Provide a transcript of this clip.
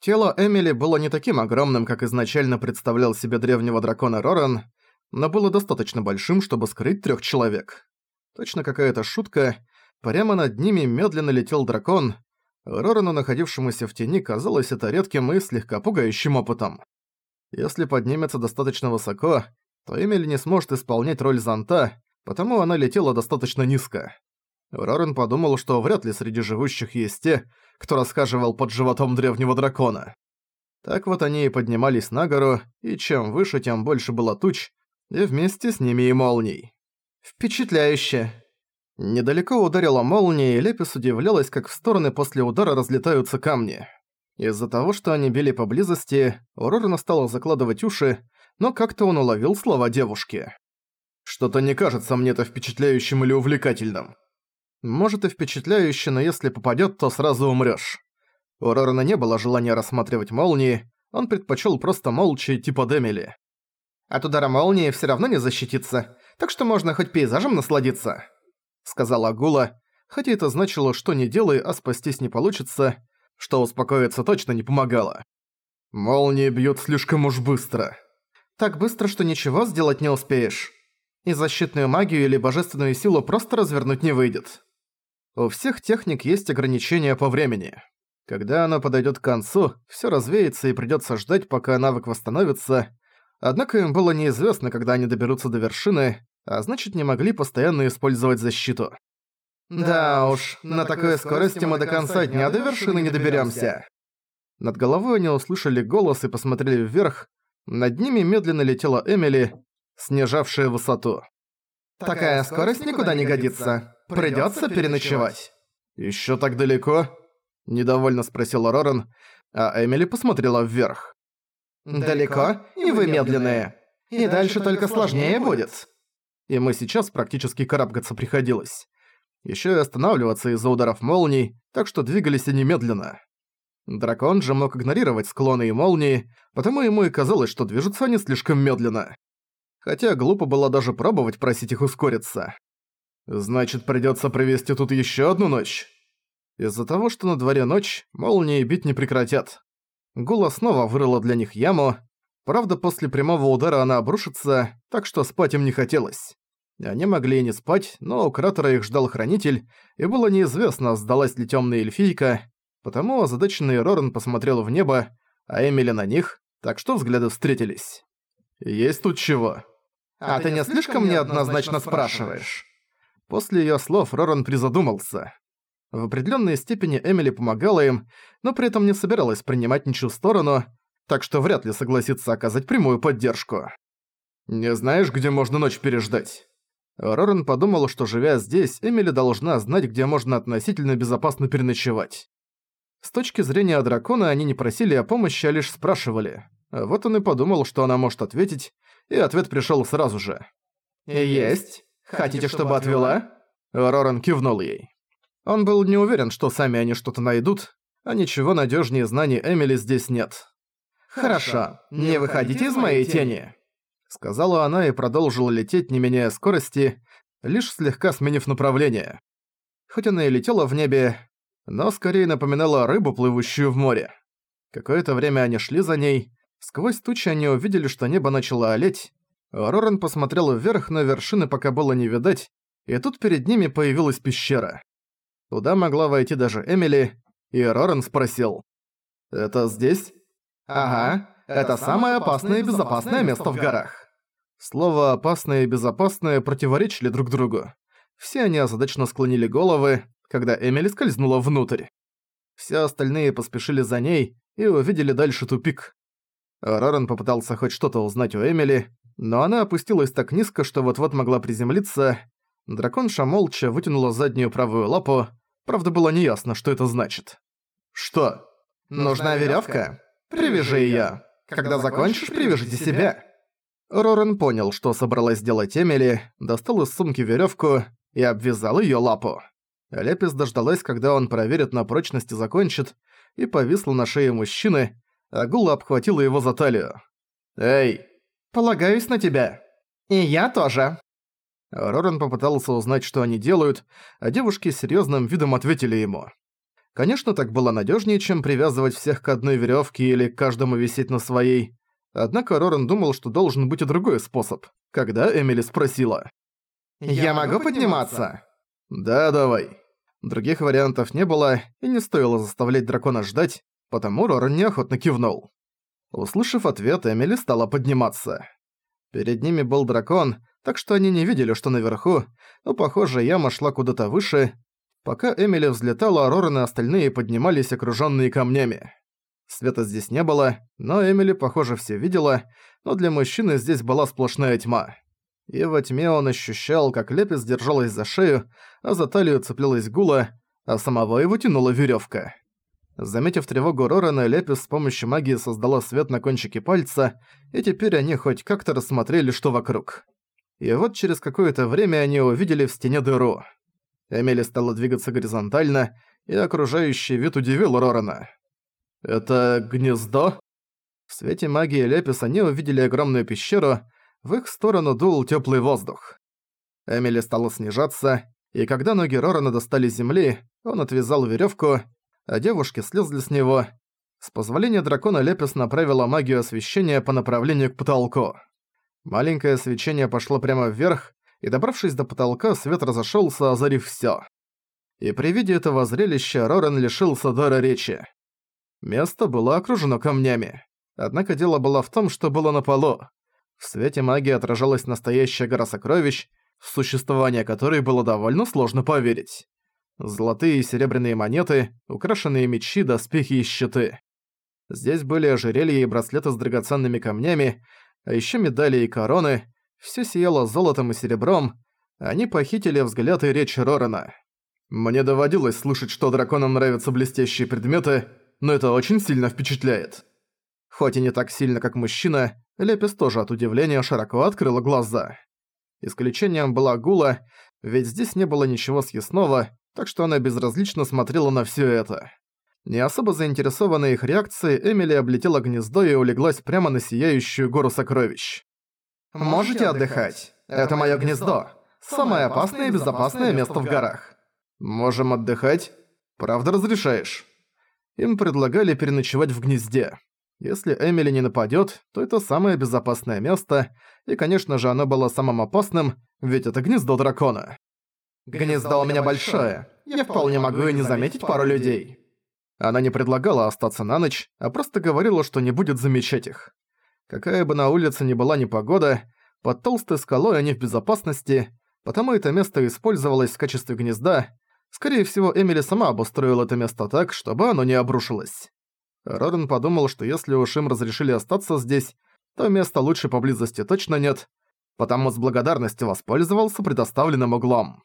Тело Эмили было не таким огромным, как изначально представлял себе древнего дракона Роран, но было достаточно большим, чтобы скрыть трёх человек. Точно какая-то шутка. Прямо над ними медленно летел дракон. Рорану, находившемуся в тени, казалось это редким и слегка пугающим опытом. Если поднимется достаточно высоко, то Эмили не сможет исполнять роль зонта, потому она летела достаточно низко. Рорен подумал, что вряд ли среди живущих есть те, кто расхаживал под животом древнего дракона. Так вот они и поднимались на гору, и чем выше, тем больше было туч, и вместе с ними и молний. «Впечатляюще!» Недалеко ударила молния, и Лепис удивлялась, как в стороны после удара разлетаются камни. Из-за того, что они били поблизости, Рорена стало закладывать уши, но как-то он уловил слова девушки. «Что-то не кажется мне это впечатляющим или увлекательным. Может и впечатляюще, но если попадёт, то сразу умрёшь. У Рорана не было желания рассматривать молнии, он предпочёл просто молча идти под Эмили. «От удара молнии всё равно не защититься, так что можно хоть пейзажем насладиться», — сказала Гула, хотя это значило, что не делай, а спастись не получится, что успокоиться точно не помогало. «Молнии бьют слишком уж быстро». «Так быстро, что ничего сделать не успеешь. И защитную магию или божественную силу просто развернуть не выйдет». У всех техник есть ограничения по времени. Когда она подойдет к концу, все развеется и придется ждать, пока навык восстановится. Однако им было неизвестно, когда они доберутся до вершины, а значит не могли постоянно использовать защиту. «Да уж, на такой скорости мы до конца дня до вершины не доберемся. Над головой они услышали голос и посмотрели вверх. Над ними медленно летела Эмили, снижавшая высоту. «Такая скорость никуда не годится. Придётся переночевать». «Ещё так далеко?» – недовольно спросила Роран, а Эмили посмотрела вверх. «Далеко, и вы медленные. И дальше только сложнее будет». И мы сейчас практически карабкаться приходилось. Ещё и останавливаться из-за ударов молний, так что двигались они медленно. Дракон же мог игнорировать склоны и молнии, потому ему и казалось, что движутся они слишком медленно. Хотя глупо было даже пробовать просить их ускориться. Значит, придётся провести тут ещё одну ночь. Из-за того, что на дворе ночь, молнии бить не прекратят. Гула снова вырыла для них яму. Правда, после прямого удара она обрушится, так что спать им не хотелось. Они могли и не спать, но у кратера их ждал хранитель, и было неизвестно, сдалась ли тёмная эльфийка, потому озадаченный Роран посмотрел в небо, а Эмили на них, так что взгляды встретились. «Есть тут чего?» «А, а ты не слишком неоднозначно спрашиваешь?» После её слов Роран призадумался. В определённой степени Эмили помогала им, но при этом не собиралась принимать ничью сторону, так что вряд ли согласится оказать прямую поддержку. «Не знаешь, где можно ночь переждать?» Роран подумал, что живя здесь, Эмили должна знать, где можно относительно безопасно переночевать. С точки зрения дракона они не просили о помощи, а лишь спрашивали. Вот он и подумал, что она может ответить, и ответ пришёл сразу же. «Есть». Хотите, чтобы отвела?» Роран кивнул ей. Он был не уверен, что сами они что-то найдут, а ничего надежнее знаний Эмили здесь нет. «Хорошо, не выходите из моей тени», — сказала она и продолжила лететь, не меняя скорости, лишь слегка сменив направление. Хоть она и летела в небе, но скорее напоминала рыбу, плывущую в море. Какое-то время они шли за ней, сквозь тучи они увидели, что небо начало олеть, Роран посмотрел вверх, но вершины пока было не видать, и тут перед ними появилась пещера. Туда могла войти даже Эмили, и Роран спросил. «Это здесь?» «Ага, это самое опасное и безопасное место в горах». Слово «опасное» и «безопасное» противоречили друг другу. Все они озадачно склонили головы, когда Эмили скользнула внутрь. Все остальные поспешили за ней и увидели дальше тупик. Роран попытался хоть что-то узнать у Эмили, но она опустилась так низко, что вот-вот могла приземлиться. Драконша молча вытянула заднюю правую лапу, правда было неясно, что это значит. «Что? Нужна веревка? Привяжи её. Когда закончишь, привяжите себя». Рорен понял, что собралась сделать Эмили, достал из сумки веревку и обвязал её лапу. Лепис дождалась, когда он проверит на прочность и закончит, и повисла на шее мужчины, а Гула обхватила его за талию. «Эй, Полагаюсь на тебя. И я тоже». Роран попытался узнать, что они делают, а девушки с серьёзным видом ответили ему. Конечно, так было надежнее, чем привязывать всех к одной веревке или каждому висеть на своей. Однако Роран думал, что должен быть и другой способ, когда Эмили спросила. «Я могу подниматься?» «Да, давай». Других вариантов не было, и не стоило заставлять дракона ждать, потому Роран неохотно кивнул. Услышав ответ, Эмили стала подниматься. Перед ними был дракон, так что они не видели, что наверху, но, похоже, яма шла куда-то выше. Пока Эмили взлетала, Роран и остальные поднимались, окружённые камнями. Света здесь не было, но Эмили, похоже, все видела, но для мужчины здесь была сплошная тьма. И во тьме он ощущал, как Лепис держалась за шею, а за талию цеплялась гула, а самого его тянула верёвка. Заметив тревогу Рорана, Лепис с помощью магии создала свет на кончике пальца, и теперь они хоть как-то рассмотрели, что вокруг. И вот через какое-то время они увидели в стене дыру. Эмили стала двигаться горизонтально, и окружающий вид удивил Рорана. «Это гнездо?» В свете магии Лепис они увидели огромную пещеру, в их сторону дул теплый воздух. Эмили стала снижаться, и когда ноги Рорана достали земли, он отвязал веревку, а девушки слезли с него. С позволения дракона Лепис направила магию освещения по направлению к потолку. Маленькое свечение пошло прямо вверх, и добравшись до потолка, свет разошелся, озарив все. И при виде этого зрелища Рорен лишился дара речи. Место было окружено камнями. Однако дело было в том, что было на полу. В свете магии отражалась настоящая гора сокровищ, в существование которой было довольно сложно поверить. Золотые и серебряные монеты, украшенные мечи, доспехи и щиты. Здесь были ожерелья и браслеты с драгоценными камнями, а еще медали и короны, все сияло золотом и серебром, они похитили взгляд и речь Рорана. Мне доводилось слышать, что драконам нравятся блестящие предметы, но это очень сильно впечатляет. Хоть и не так сильно, как мужчина, Лепис тоже от удивления широко открыла глаза. Исключением была Гула, ведь здесь не было ничего съестного, так что она безразлично смотрела на всё это. Не особо заинтересованная их реакцией, Эмили облетела гнездо и улеглась прямо на сияющую гору сокровищ. «Можете отдыхать. Это моё гнездо. Самое опасное и безопасное место в горах». «Можем отдыхать? Правда разрешаешь?» Им предлагали переночевать в гнезде. Если Эмили не нападёт, то это самое безопасное место, и, конечно же, оно было самым опасным, ведь это гнездо дракона. «Гнездо у меня большое. Я вполне могу и не заметить пару людей». Она не предлагала остаться на ночь, а просто говорила, что не будет замечать их. Какая бы на улице ни была непогода, под толстой скалой они в безопасности, потому это место использовалось в качестве гнезда. Скорее всего, Эмили сама обустроила это место так, чтобы оно не обрушилось. Роден подумал, что если уж им разрешили остаться здесь, то места лучше поблизости точно нет, потому с благодарностью воспользовался предоставленным углом.